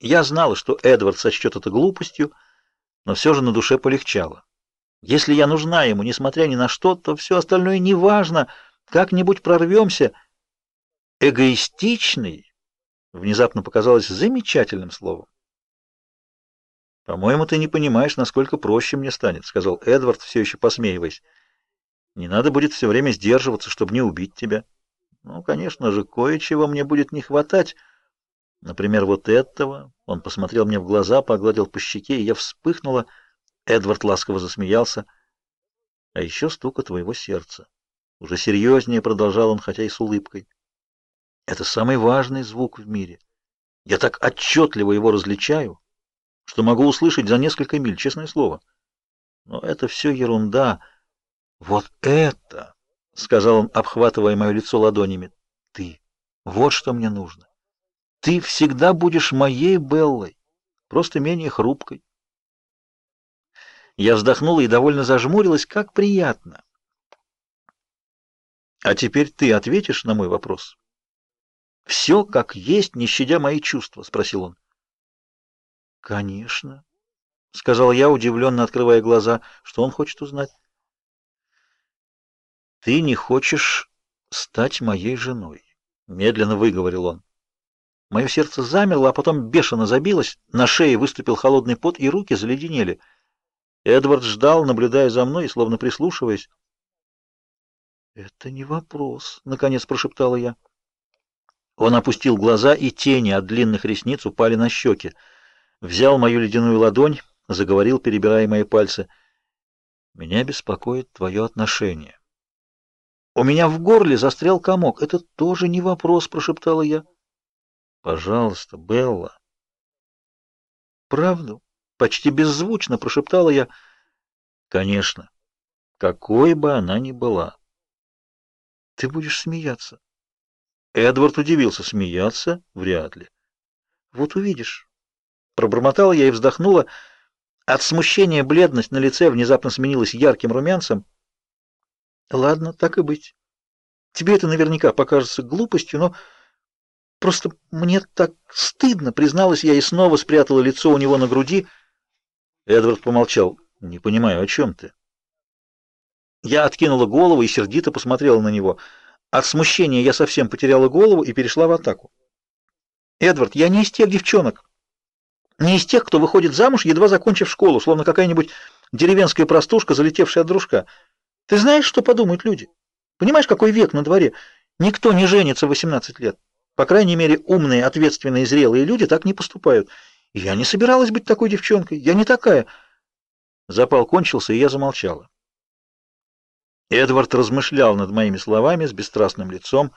Я знала, что Эдвард сочтет это глупостью, но все же на душе полегчало. Если я нужна ему, несмотря ни на что, то все остальное неважно, как-нибудь прорвемся. Эгоистичный внезапно показалось замечательным словом. «По-моему, ты не понимаешь, насколько проще мне станет», — сказал Эдвард, все еще посмеиваясь. «Не надо будет все время сдерживаться, чтобы не убить тебя. Ну, конечно же, кое-чего мне будет не хватать. Например, вот этого». Он посмотрел мне в глаза, погладил по щеке, и я вспыхнула. Эдвард ласково засмеялся. «А еще стука твоего сердца». Уже серьезнее продолжал он, хотя и с улыбкой. Это самый важный звук в мире. Я так отчетливо его различаю, что могу услышать за несколько миль, честное слово. Но это все ерунда. Вот это, — сказал он, обхватывая мое лицо ладонями, — ты. Вот что мне нужно. Ты всегда будешь моей Беллой, просто менее хрупкой. Я вздохнула и довольно зажмурилась, как приятно. А теперь ты ответишь на мой вопрос? Все как есть, не щадя мои чувства, спросил он. Конечно, сказал я, удивленно открывая глаза, что он хочет узнать. Ты не хочешь стать моей женой, медленно выговорил он. Мое сердце замерло, а потом бешено забилось, на шее выступил холодный пот, и руки заледенели. Эдвард ждал, наблюдая за мной и словно прислушиваясь. «Это не вопрос», — наконец прошептала я. Он опустил глаза, и тени от длинных ресниц упали на щеки. Взял мою ледяную ладонь, заговорил, перебирая мои пальцы. «Меня беспокоит твое отношение». «У меня в горле застрял комок. Это тоже не вопрос», — прошептала я. «Пожалуйста, Белла». «Правду?» — почти беззвучно прошептала я. «Конечно, какой бы она ни была». «Ты будешь смеяться». Эдвард удивился. Смеяться? Вряд ли. Вот увидишь. Пробормотала я и вздохнула. От смущения бледность на лице внезапно сменилась ярким румянцем. Ладно, так и быть. Тебе это наверняка покажется глупостью, но просто мне так стыдно, призналась я и снова спрятала лицо у него на груди. Эдвард помолчал. Не понимаю, о чем ты? Я откинула голову и сердито посмотрела на него. От смущения я совсем потеряла голову и перешла в атаку. Эдвард, я не из тех девчонок. Не из тех, кто выходит замуж, едва закончив школу, словно какая-нибудь деревенская простушка, залетевшая от дружка. Ты знаешь, что подумают люди? Понимаешь, какой век на дворе? Никто не женится в 18 лет. По крайней мере, умные, ответственные, зрелые люди так не поступают. Я не собиралась быть такой девчонкой. Я не такая. Запал кончился, и я замолчала. Эдвард размышлял над моими словами с бесстрастным лицом.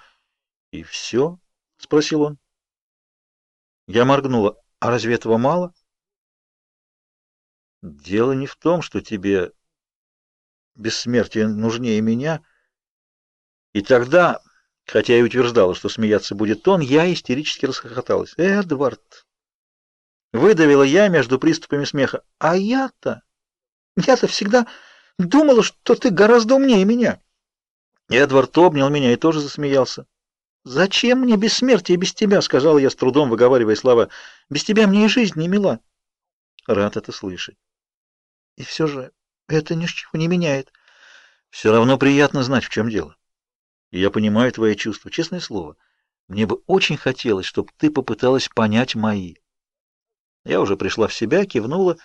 «И все?» — спросил он. Я моргнула. «А разве этого мало?» «Дело не в том, что тебе бессмертие нужнее меня». И тогда, хотя и утверждала, что смеяться будет он, я истерически расхохоталась. «Эдвард!» Выдавила я между приступами смеха. «А я-то? Я-то всегда...» Думала, что ты гораздо умнее меня. Эдвард обнял меня и тоже засмеялся. «Зачем мне бессмертие без тебя?» — сказал я с трудом, выговаривая слова. «Без тебя мне и жизнь не мила». Рад это слышать. И все же это ничего не меняет. Все равно приятно знать, в чем дело. И я понимаю твои чувства, честное слово. Мне бы очень хотелось, чтобы ты попыталась понять мои. Я уже пришла в себя, кивнула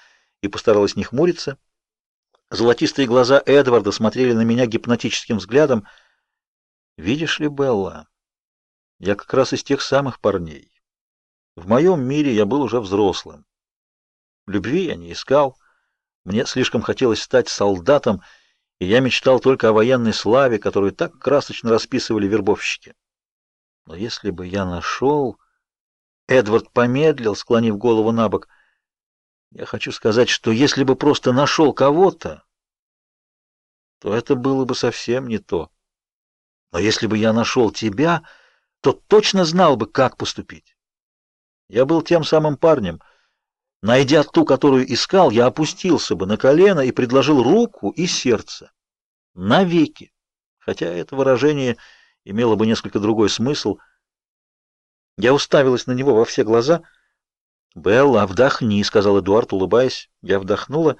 и постаралась не хмуриться. Золотистые глаза Эдварда смотрели на меня гипнотическим взглядом. «Видишь ли, Белла, я как раз из тех самых парней. В моем мире я был уже взрослым. Любви я не искал. Мне слишком хотелось стать солдатом, и я мечтал только о военной славе, которую так красочно расписывали вербовщики. Но если бы я нашел...» Эдвард помедлил, склонив голову на бок. Я хочу сказать, что если бы просто нашел кого-то, то это было бы совсем не то. Но если бы я нашел тебя, то точно знал бы, как поступить. Я был тем самым парнем. Найдя ту, которую искал, я опустился бы на колено и предложил руку и сердце. Навеки. Хотя это выражение имело бы несколько другой смысл. Я уставилась на него во все глаза — «Белла, вдохни», — сказал Эдуард, улыбаясь. Я вдохнула.